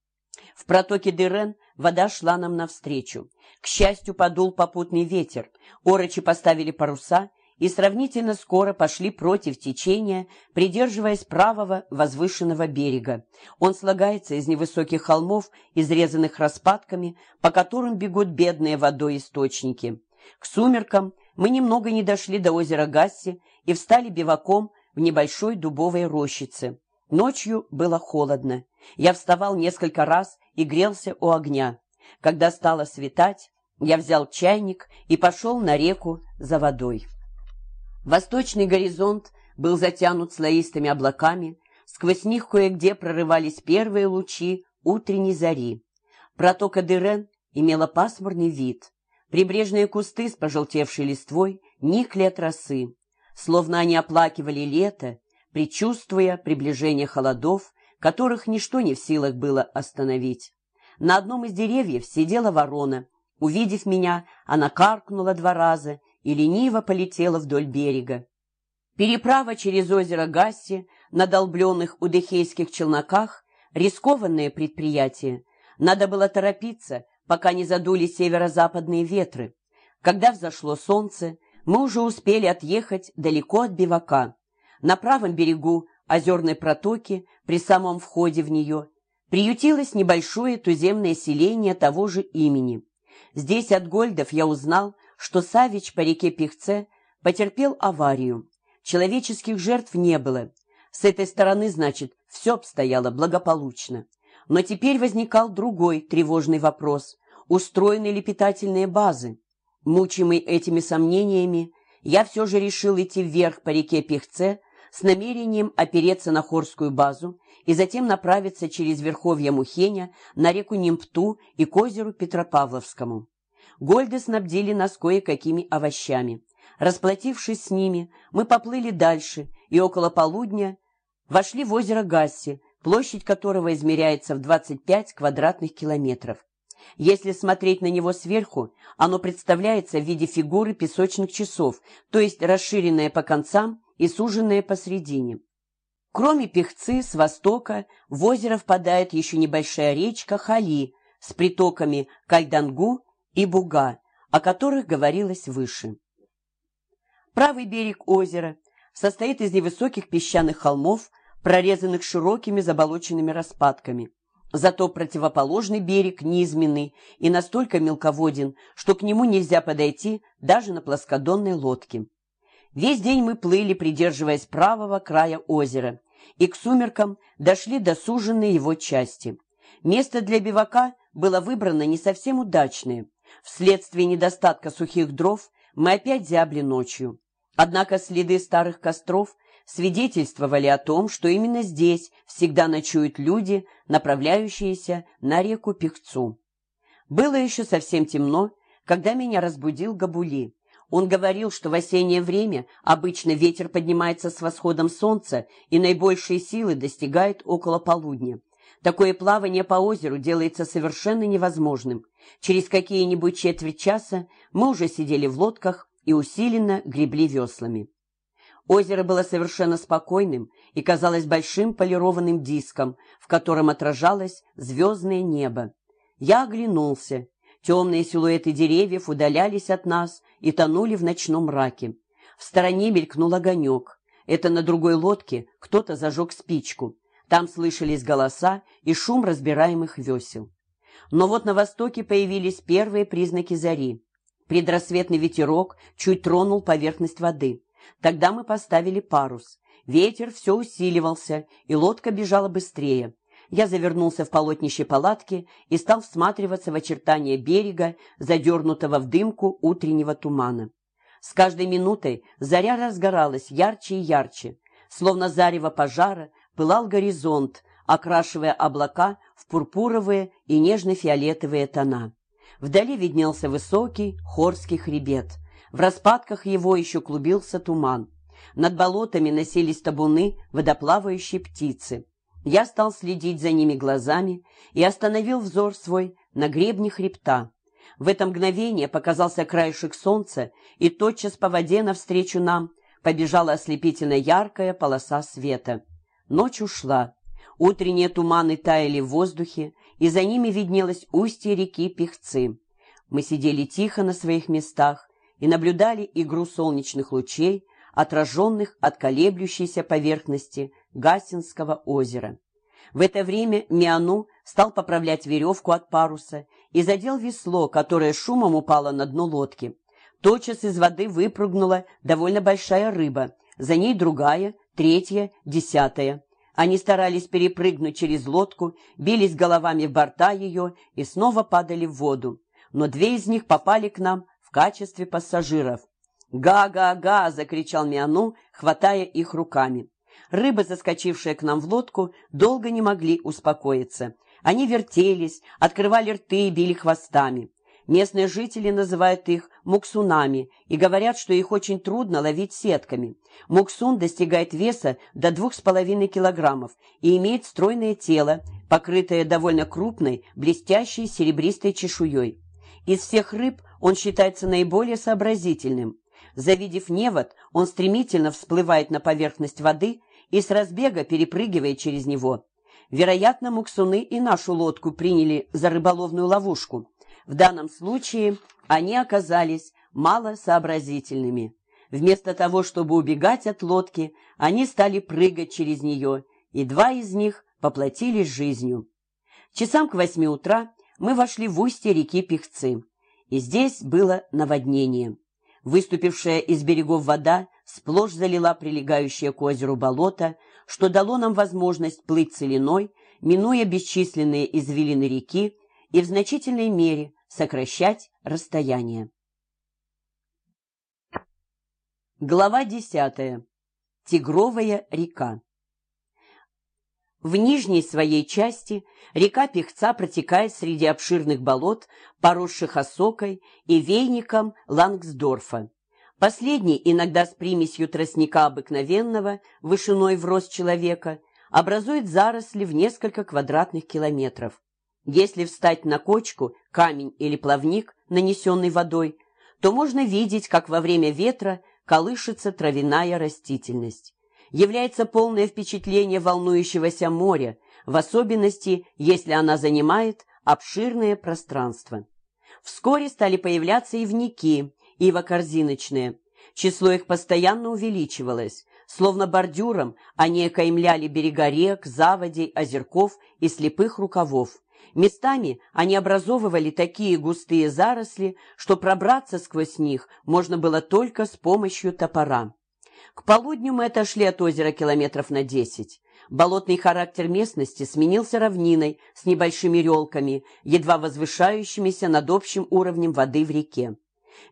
В протоке Дырен вода шла нам навстречу. К счастью, подул попутный ветер. Орочи поставили паруса, и сравнительно скоро пошли против течения, придерживаясь правого возвышенного берега. Он слагается из невысоких холмов, изрезанных распадками, по которым бегут бедные водой источники. К сумеркам мы немного не дошли до озера Гасси и встали биваком в небольшой дубовой рощице. Ночью было холодно. Я вставал несколько раз и грелся у огня. Когда стало светать, я взял чайник и пошел на реку за водой. Восточный горизонт был затянут слоистыми облаками, сквозь них кое-где прорывались первые лучи утренней зари. Протока Дырен имела пасмурный вид. Прибрежные кусты с пожелтевшей листвой никли от росы, словно они оплакивали лето, предчувствуя приближение холодов, которых ничто не в силах было остановить. На одном из деревьев сидела ворона. Увидев меня, она каркнула два раза и лениво полетела вдоль берега. Переправа через озеро Гасси на долбленных удыхейских челноках — рискованное предприятие. Надо было торопиться, пока не задули северо-западные ветры. Когда взошло солнце, мы уже успели отъехать далеко от бивака. На правом берегу озерной протоки, при самом входе в нее, приютилось небольшое туземное селение того же имени. Здесь от Гольдов я узнал, что Савич по реке Пихце потерпел аварию. Человеческих жертв не было. С этой стороны, значит, все обстояло благополучно. Но теперь возникал другой тревожный вопрос. Устроены ли питательные базы? Мучимый этими сомнениями, я все же решил идти вверх по реке Пихце с намерением опереться на Хорскую базу и затем направиться через верховья Мухеня на реку Нимпту и к озеру Петропавловскому. Гольды снабдили нас кое-какими овощами. Расплатившись с ними, мы поплыли дальше и около полудня вошли в озеро Гасси, площадь которого измеряется в 25 квадратных километров. Если смотреть на него сверху, оно представляется в виде фигуры песочных часов, то есть расширенное по концам и суженное посредине. Кроме Пехцы, с востока в озеро впадает еще небольшая речка Хали с притоками Кальдангу и Буга, о которых говорилось выше. Правый берег озера состоит из невысоких песчаных холмов, прорезанных широкими заболоченными распадками. Зато противоположный берег низменный и настолько мелководен, что к нему нельзя подойти даже на плоскодонной лодке. Весь день мы плыли, придерживаясь правого края озера, и к сумеркам дошли до суженной его части. Место для бивака было выбрано не совсем удачное. Вследствие недостатка сухих дров мы опять зябли ночью. Однако следы старых костров свидетельствовали о том, что именно здесь всегда ночуют люди, направляющиеся на реку Пехцу. Было еще совсем темно, когда меня разбудил Габули. Он говорил, что в осеннее время обычно ветер поднимается с восходом солнца и наибольшие силы достигает около полудня. Такое плавание по озеру делается совершенно невозможным. Через какие-нибудь четверть часа мы уже сидели в лодках и усиленно гребли веслами. Озеро было совершенно спокойным и казалось большим полированным диском, в котором отражалось звездное небо. Я оглянулся. Темные силуэты деревьев удалялись от нас и тонули в ночном мраке. В стороне мелькнул огонек. Это на другой лодке кто-то зажег спичку. Там слышались голоса и шум разбираемых весел. Но вот на востоке появились первые признаки зари. Предрассветный ветерок чуть тронул поверхность воды. Тогда мы поставили парус. Ветер все усиливался, и лодка бежала быстрее. Я завернулся в полотнище палатки и стал всматриваться в очертания берега, задернутого в дымку утреннего тумана. С каждой минутой заря разгоралась ярче и ярче. Словно зарево пожара, пылал горизонт, окрашивая облака в пурпуровые и нежно-фиолетовые тона. Вдали виднелся высокий хорский хребет. В распадках его еще клубился туман. Над болотами носились табуны водоплавающей птицы. Я стал следить за ними глазами и остановил взор свой на гребне хребта. В это мгновение показался краешек солнца, и тотчас по воде навстречу нам побежала ослепительно яркая полоса света. Ночь ушла. Утренние туманы таяли в воздухе, и за ними виднелось устье реки Пехцы. Мы сидели тихо на своих местах и наблюдали игру солнечных лучей, отраженных от колеблющейся поверхности Гасинского озера. В это время Миану стал поправлять веревку от паруса и задел весло, которое шумом упало на дно лодки. Тотчас из воды выпрыгнула довольно большая рыба, за ней другая, третья, десятая. Они старались перепрыгнуть через лодку, бились головами в борта ее и снова падали в воду. Но две из них попали к нам в качестве пассажиров. «Га-га-га!» — закричал Миану, хватая их руками. Рыбы, заскочившие к нам в лодку, долго не могли успокоиться. Они вертелись, открывали рты и били хвостами. Местные жители называют их муксунами и говорят, что их очень трудно ловить сетками. Муксун достигает веса до двух с половиной килограммов и имеет стройное тело, покрытое довольно крупной, блестящей серебристой чешуей. Из всех рыб он считается наиболее сообразительным. Завидев невод, он стремительно всплывает на поверхность воды и с разбега перепрыгивает через него. Вероятно, муксуны и нашу лодку приняли за рыболовную ловушку. В данном случае они оказались малосообразительными. Вместо того, чтобы убегать от лодки, они стали прыгать через нее, и два из них поплатились жизнью. Часам к восьми утра мы вошли в устье реки Пехцы, и здесь было наводнение. Выступившая из берегов вода сплошь залила прилегающее к озеру болото, что дало нам возможность плыть целиной, минуя бесчисленные извилины реки и в значительной мере сокращать расстояние. Глава десятая. Тигровая река. В нижней своей части река Пехца протекает среди обширных болот, поросших осокой и вейником Лангсдорфа. Последний, иногда с примесью тростника обыкновенного, вышиной в рост человека, образует заросли в несколько квадратных километров. Если встать на кочку, камень или плавник, нанесенный водой, то можно видеть, как во время ветра колышется травяная растительность является полное впечатление волнующегося моря, в особенности, если она занимает обширное пространство. Вскоре стали появляться ивники, ивокорзиночные. Число их постоянно увеличивалось. Словно бордюром они окаймляли берега рек, заводей, озерков и слепых рукавов. Местами они образовывали такие густые заросли, что пробраться сквозь них можно было только с помощью топора. К полудню мы отошли от озера километров на десять. Болотный характер местности сменился равниной с небольшими релками, едва возвышающимися над общим уровнем воды в реке.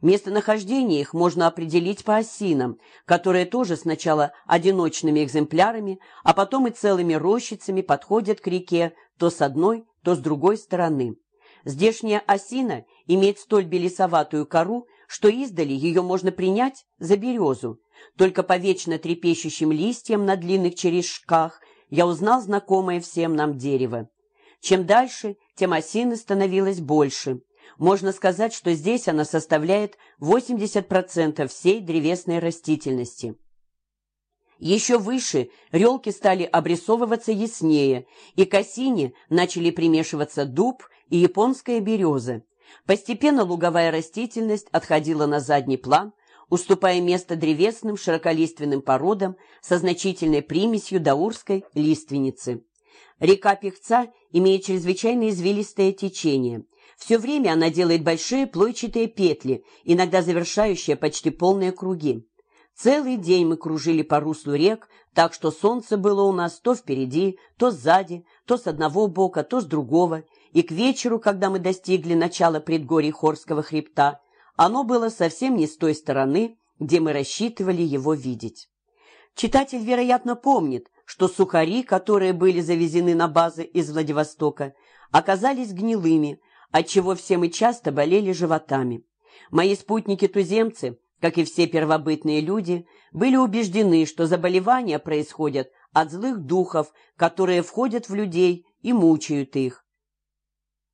Местонахождение их можно определить по осинам, которые тоже сначала одиночными экземплярами, а потом и целыми рощицами подходят к реке то с одной, то с другой стороны. Здешняя осина имеет столь белесоватую кору, что издали ее можно принять за березу. Только по вечно трепещущим листьям на длинных черешках я узнал знакомое всем нам дерево. Чем дальше, тем осины становилось больше. Можно сказать, что здесь она составляет 80% всей древесной растительности. Еще выше релки стали обрисовываться яснее, и к осине начали примешиваться дуб и японская береза. Постепенно луговая растительность отходила на задний план, уступая место древесным широколиственным породам со значительной примесью даурской лиственницы. Река Пехца имеет чрезвычайно извилистое течение. Все время она делает большие плойчатые петли, иногда завершающие почти полные круги. Целый день мы кружили по руслу рек, так что солнце было у нас то впереди, то сзади, то с одного бока, то с другого, и к вечеру, когда мы достигли начала предгорий Хорского хребта, оно было совсем не с той стороны, где мы рассчитывали его видеть. Читатель, вероятно, помнит, что сухари, которые были завезены на базы из Владивостока, оказались гнилыми, отчего все мы часто болели животами. Мои спутники-туземцы, как и все первобытные люди, были убеждены, что заболевания происходят от злых духов, которые входят в людей и мучают их.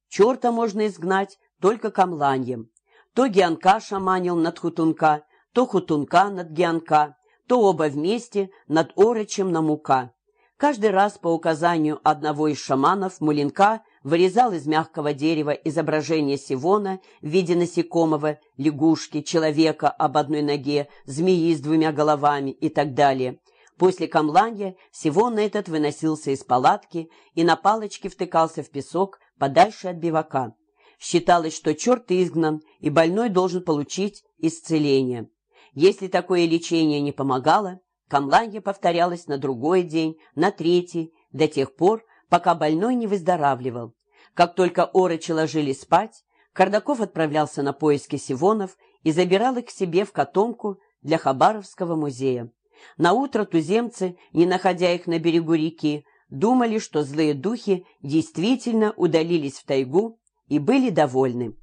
Черта можно изгнать только камланьем. То Гианка шаманил над Хутунка, то Хутунка над Гианка, то оба вместе над Орочем на Мука. Каждый раз по указанию одного из шаманов Мулинка вырезал из мягкого дерева изображение Сивона в виде насекомого, лягушки, человека об одной ноге, змеи с двумя головами и так далее. После камланья Сивон этот выносился из палатки и на палочке втыкался в песок подальше от бивака. Считалось, что черт изгнан, и больной должен получить исцеление. Если такое лечение не помогало, камланья повторялась на другой день, на третий, до тех пор, пока больной не выздоравливал. Как только орочи ложились спать, Кардаков отправлялся на поиски сивонов и забирал их к себе в котомку для Хабаровского музея. На утро туземцы, не находя их на берегу реки, думали, что злые духи действительно удалились в тайгу и были довольны.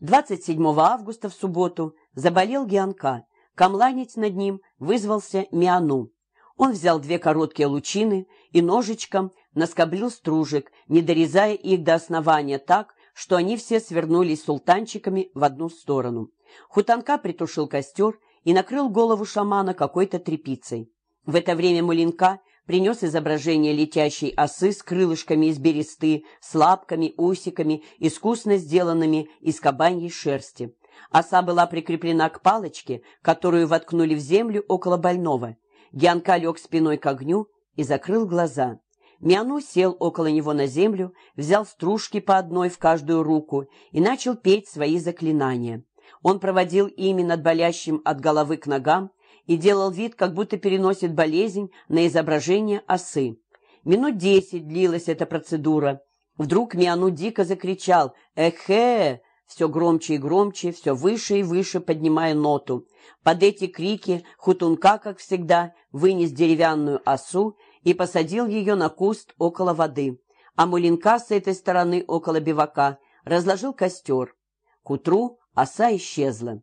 27 августа в субботу заболел Гианка. Камланить над ним вызвался Миану. Он взял две короткие лучины и ножичком наскоблил стружек, не дорезая их до основания так, что они все свернулись султанчиками в одну сторону. Хутанка притушил костер и накрыл голову шамана какой-то тряпицей. В это время Мулинка принес изображение летящей осы с крылышками из бересты, с лапками, усиками, искусно сделанными из кабаньей шерсти. Оса была прикреплена к палочке, которую воткнули в землю около больного. Гианка лег спиной к огню и закрыл глаза. Миану сел около него на землю, взял стружки по одной в каждую руку и начал петь свои заклинания. Он проводил ими над болящим от головы к ногам и делал вид, как будто переносит болезнь на изображение осы. Минут десять длилась эта процедура. Вдруг Миану дико закричал «Эхе!», все громче и громче, все выше и выше поднимая ноту. Под эти крики Хутунка, как всегда, вынес деревянную осу и посадил ее на куст около воды, а Мулинка с этой стороны около бивака разложил костер. К утру оса исчезла.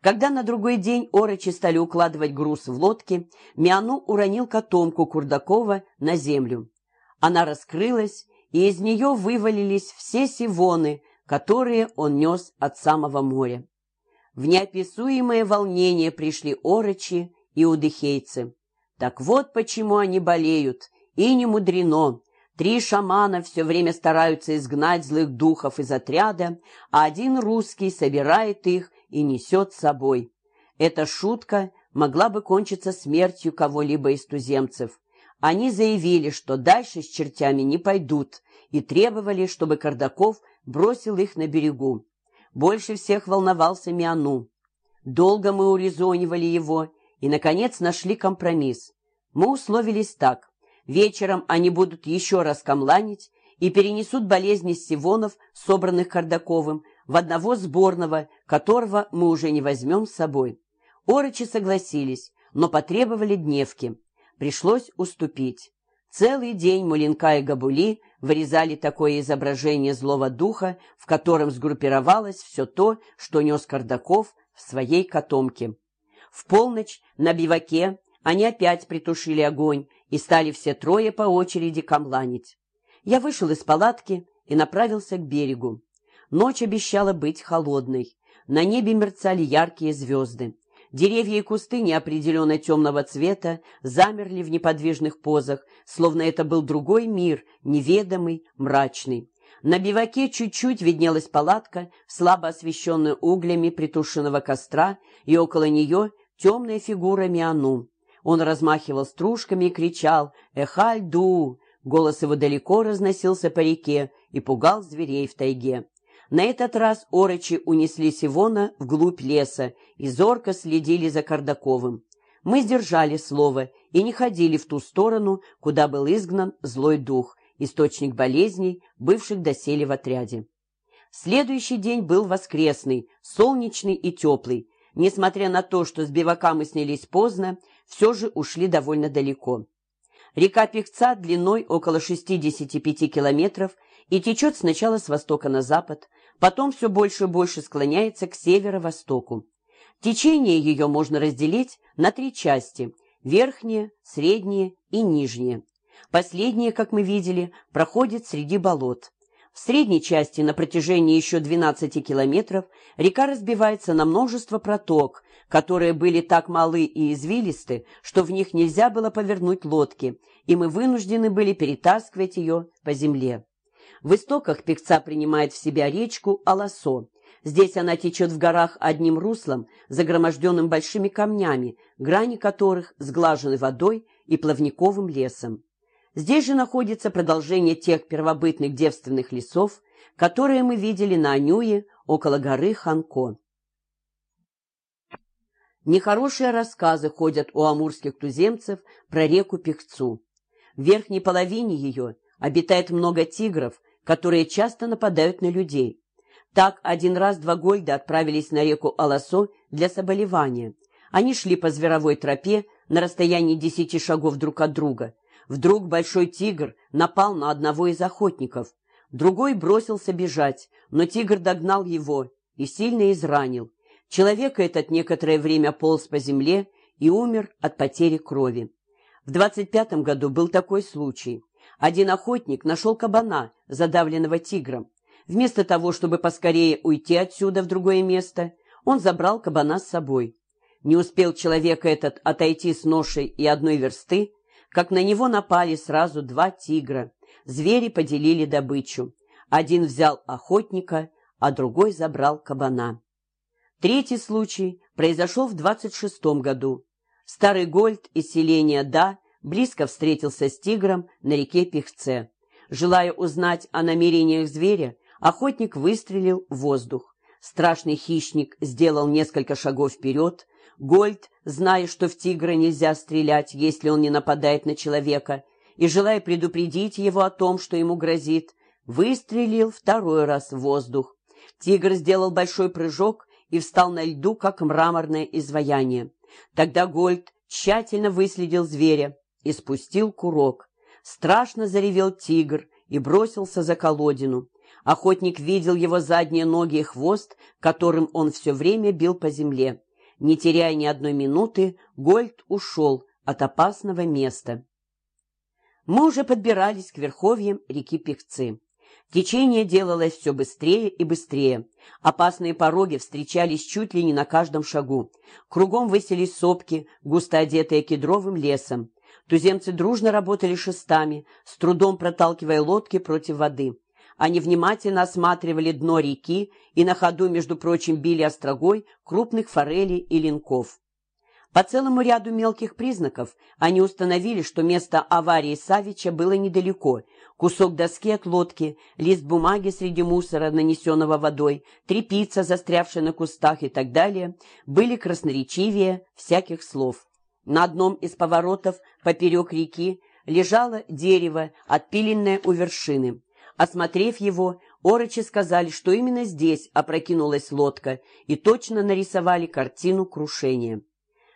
Когда на другой день орочи стали укладывать груз в лодке, Миану уронил котомку Курдакова на землю. Она раскрылась, и из нее вывалились все сивоны, которые он нес от самого моря. В неописуемое волнение пришли орочи и удыхейцы. Так вот почему они болеют, и не мудрено. Три шамана все время стараются изгнать злых духов из отряда, а один русский собирает их и несет с собой. Эта шутка могла бы кончиться смертью кого-либо из туземцев. Они заявили, что дальше с чертями не пойдут, и требовали, чтобы Кардаков бросил их на берегу. Больше всех волновался Миану. Долго мы урезонивали его, и, наконец, нашли компромисс. Мы условились так. Вечером они будут еще раз камланить и перенесут болезни сивонов, собранных Кардаковым, в одного сборного, которого мы уже не возьмем с собой. Орочи согласились, но потребовали дневки. Пришлось уступить. Целый день Мулинка и Габули вырезали такое изображение злого духа, в котором сгруппировалось все то, что нес Кардаков в своей котомке. В полночь на биваке они опять притушили огонь и стали все трое по очереди камланить. Я вышел из палатки и направился к берегу. Ночь обещала быть холодной. На небе мерцали яркие звезды. Деревья и кусты неопределенно темного цвета замерли в неподвижных позах, словно это был другой мир, неведомый, мрачный. На биваке чуть-чуть виднелась палатка, слабо освещенная углями притушенного костра, и около нее темная фигура Миану. Он размахивал стружками и кричал «Эхальду!». Голос его далеко разносился по реке и пугал зверей в тайге. На этот раз орочи унесли Сивона вглубь леса и зорко следили за Кардаковым. Мы сдержали слово и не ходили в ту сторону, куда был изгнан злой дух, источник болезней, бывших доселе в отряде. Следующий день был воскресный, солнечный и теплый, Несмотря на то, что с бивака мы снялись поздно, все же ушли довольно далеко. Река Певца длиной около 65 километров и течет сначала с востока на запад, потом все больше и больше склоняется к северо-востоку. Течение ее можно разделить на три части – верхнее, среднее и нижнее. Последнее, как мы видели, проходит среди болот. В средней части на протяжении еще 12 километров река разбивается на множество проток, которые были так малы и извилисты, что в них нельзя было повернуть лодки, и мы вынуждены были перетаскивать ее по земле. В истоках Пекца принимает в себя речку Аласо. Здесь она течет в горах одним руслом, загроможденным большими камнями, грани которых сглажены водой и плавниковым лесом. Здесь же находится продолжение тех первобытных девственных лесов, которые мы видели на Анюе около горы Ханко. Нехорошие рассказы ходят у амурских туземцев про реку Пехцу. В верхней половине ее обитает много тигров, которые часто нападают на людей. Так один раз два Гольда отправились на реку Аласо для соболевания. Они шли по зверовой тропе на расстоянии десяти шагов друг от друга. Вдруг большой тигр напал на одного из охотников. Другой бросился бежать, но тигр догнал его и сильно изранил. Человек этот некоторое время полз по земле и умер от потери крови. В двадцать пятом году был такой случай. Один охотник нашел кабана, задавленного тигром. Вместо того, чтобы поскорее уйти отсюда в другое место, он забрал кабана с собой. Не успел человек этот отойти с ношей и одной версты, как на него напали сразу два тигра. Звери поделили добычу. Один взял охотника, а другой забрал кабана. Третий случай произошел в 26-м году. Старый Гольд из селения Да близко встретился с тигром на реке Пехце. Желая узнать о намерениях зверя, охотник выстрелил в воздух. Страшный хищник сделал несколько шагов вперед. Гольд, зная, что в тигра нельзя стрелять, если он не нападает на человека, и желая предупредить его о том, что ему грозит, выстрелил второй раз в воздух. Тигр сделал большой прыжок и встал на льду, как мраморное изваяние. Тогда Гольд тщательно выследил зверя и спустил курок. Страшно заревел тигр и бросился за колодину. Охотник видел его задние ноги и хвост, которым он все время бил по земле. Не теряя ни одной минуты, Гольд ушел от опасного места. Мы уже подбирались к верховьям реки Певцы. Течение делалось все быстрее и быстрее. Опасные пороги встречались чуть ли не на каждом шагу. Кругом высились сопки, густо одетые кедровым лесом. Туземцы дружно работали шестами, с трудом проталкивая лодки против воды. Они внимательно осматривали дно реки и на ходу, между прочим, били острогой крупных форелей и линков. По целому ряду мелких признаков они установили, что место аварии Савича было недалеко. Кусок доски от лодки, лист бумаги среди мусора, нанесенного водой, трепица, застрявшая на кустах и так далее, были красноречивее всяких слов. На одном из поворотов поперек реки лежало дерево, отпиленное у вершины. Осмотрев его, орочи сказали, что именно здесь опрокинулась лодка, и точно нарисовали картину крушения.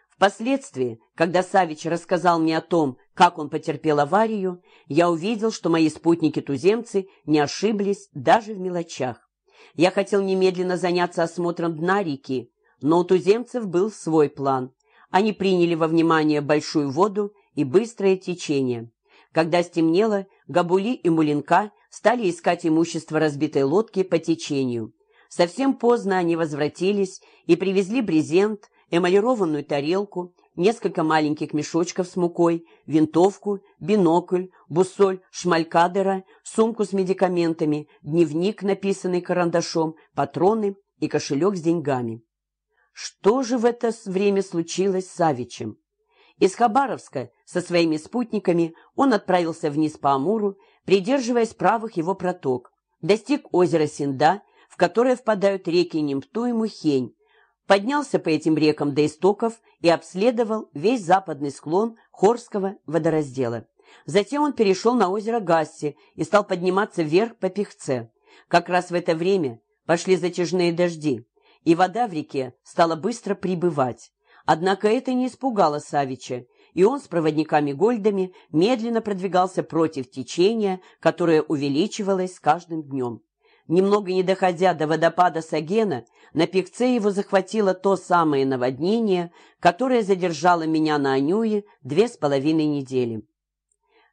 Впоследствии, когда Савич рассказал мне о том, как он потерпел аварию, я увидел, что мои спутники-туземцы не ошиблись даже в мелочах. Я хотел немедленно заняться осмотром дна реки, но у туземцев был свой план. Они приняли во внимание большую воду и быстрое течение. Когда стемнело, Габули и Мулинка стали искать имущество разбитой лодки по течению. Совсем поздно они возвратились и привезли брезент, эмалированную тарелку, несколько маленьких мешочков с мукой, винтовку, бинокль, буссоль шмалькадера, сумку с медикаментами, дневник, написанный карандашом, патроны и кошелек с деньгами. Что же в это время случилось с Савичем? Из Хабаровска со своими спутниками он отправился вниз по Амуру, придерживаясь правых его проток, достиг озера Синда, в которое впадают реки Немту и Мухень, поднялся по этим рекам до истоков и обследовал весь западный склон Хорского водораздела. Затем он перешел на озеро Гасси и стал подниматься вверх по Пехце. Как раз в это время пошли затяжные дожди, и вода в реке стала быстро прибывать. Однако это не испугало Савича, и он с проводниками-гольдами медленно продвигался против течения, которое увеличивалось с каждым днем. Немного не доходя до водопада Сагена, на певце его захватило то самое наводнение, которое задержало меня на Анюе две с половиной недели.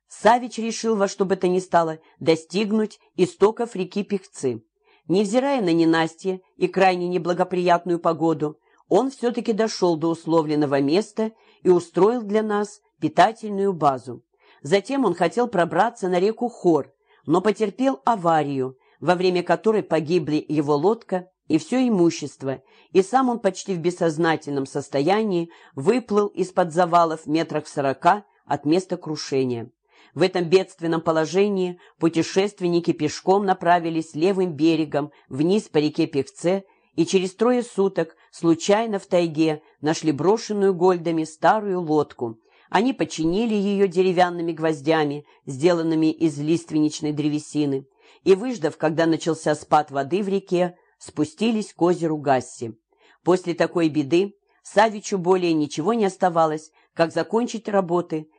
Савич решил во что бы то ни стало достигнуть истоков реки Певцы. Невзирая на ненастье и крайне неблагоприятную погоду, он все-таки дошел до условленного места и устроил для нас питательную базу. Затем он хотел пробраться на реку Хор, но потерпел аварию, во время которой погибли его лодка и все имущество, и сам он почти в бессознательном состоянии выплыл из-под завалов метрах сорока от места крушения. В этом бедственном положении путешественники пешком направились левым берегом вниз по реке Певце и через трое суток случайно в тайге нашли брошенную гольдами старую лодку. Они починили ее деревянными гвоздями, сделанными из лиственничной древесины, и, выждав, когда начался спад воды в реке, спустились к озеру Гасси. После такой беды Савичу более ничего не оставалось, как закончить работы